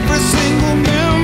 every single minute.